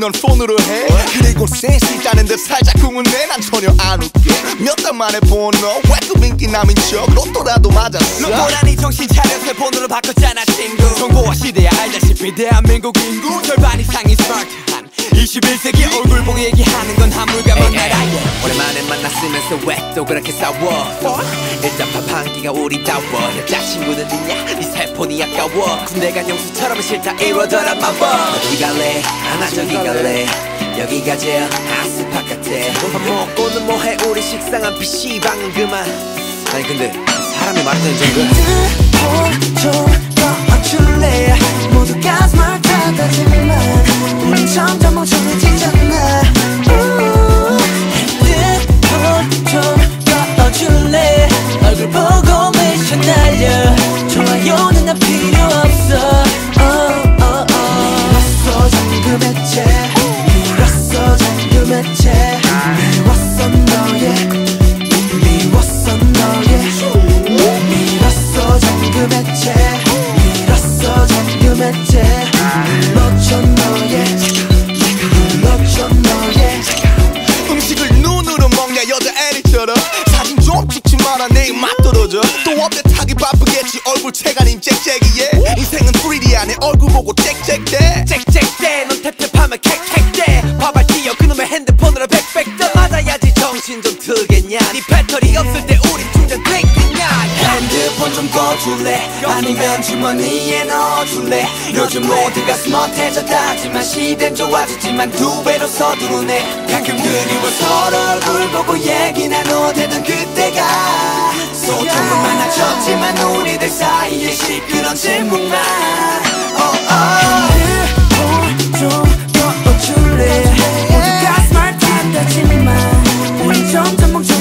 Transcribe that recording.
넌 폰으로 해. 그리고 센스 있다는 듯 살짝 궁은해. 난 전혀 안 웃게. 몇 달 만에 본너 왜그 인기 남인 척. 로또라도 맞았어. 로또라니 정신 차려서 번호를 바꿨잖아 친구. 정보화 시대야 알다시피 대한민국 인구 절반 이상이 스마트한 21세기 얼굴 보고 얘기하는 건 한물가만 나라 오랜만에 만났으면서 왜 또 그렇게 싸워 일단 밥한 끼가 우리 다워 여자 친구는 있냐 네 세폰이 아까워 군대 간 영수처럼 싫다 이러더라 마법 어디 갈래 하나 저기 갈래 여기가 제일 핫스팟 같아 밥 먹고는 뭐해 우리 식상한 PC방은 그만 아니 근데 사람이 말하는 정도 어줄래 모두가 너의 음식을 눈으로 먹냐 여자 애리처럼. 사진 좀 찍지 마라 내일 맛 떨어져 또 업데이트하기 바쁘겠지 얼굴 체가님 짹짹이에. 인생은 3D 안에 얼굴 보고 짹짹대. 짹짹대 넌 탭탭하면 캑캑대. 밥알 띄어 그놈의 핸드폰으로 백백대. 맞아야지 정신 좀 트겠냐. 네 배터리 없을 때 좀 꺼줄래? 아니면 주머니에 넣어줄래? 요즘 모두가 스머트해졌다지만 시대는 좋아졌지만 두 배로 서두르네. 가끔 그리워 서로 얼굴 보고 얘기 나눠대던 그때가 소통은 많아졌지만 우리들 사이에 시끄러운 질문만. oh, oh. 좀더 어줄래? 모두가 스마트하다지만 우린 점점 멍청